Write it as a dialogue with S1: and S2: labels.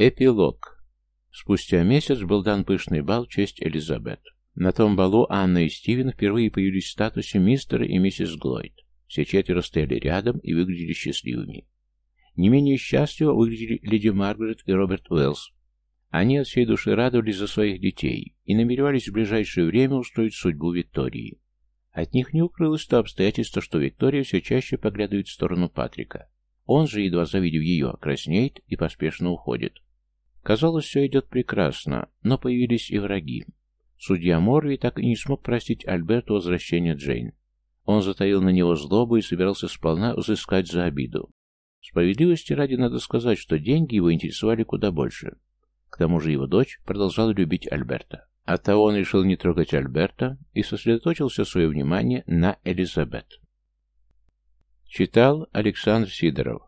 S1: Эпилог. Спустя месяц был дан пышный бал в честь Элизабет. На том балу Анна и Стивен впервые появились в статусе мистера и миссис Глойд. Все четверо стояли рядом и выглядели счастливыми. Не менее счастливо выглядели леди Маргарет и Роберт Уэллс. Они от всей души радовались за своих детей и намеревались в ближайшее время устроить судьбу Виктории. От них не укрылось то обстоятельство, что Виктория все чаще поглядывает в сторону Патрика. Он же, едва завидев ее, краснеет и поспешно уходит. Казалось, все идет прекрасно, но появились и враги. Судья Морви так и не смог простить Альберту возвращение Джейн. Он затаил на него злобу и собирался сполна взыскать за обиду. Справедливости ради надо сказать, что деньги его интересовали куда больше. К тому же его дочь продолжала любить Альберта. Оттого он решил не трогать Альберта и сосредоточился свое внимание на Элизабет. Читал Александр Сидоров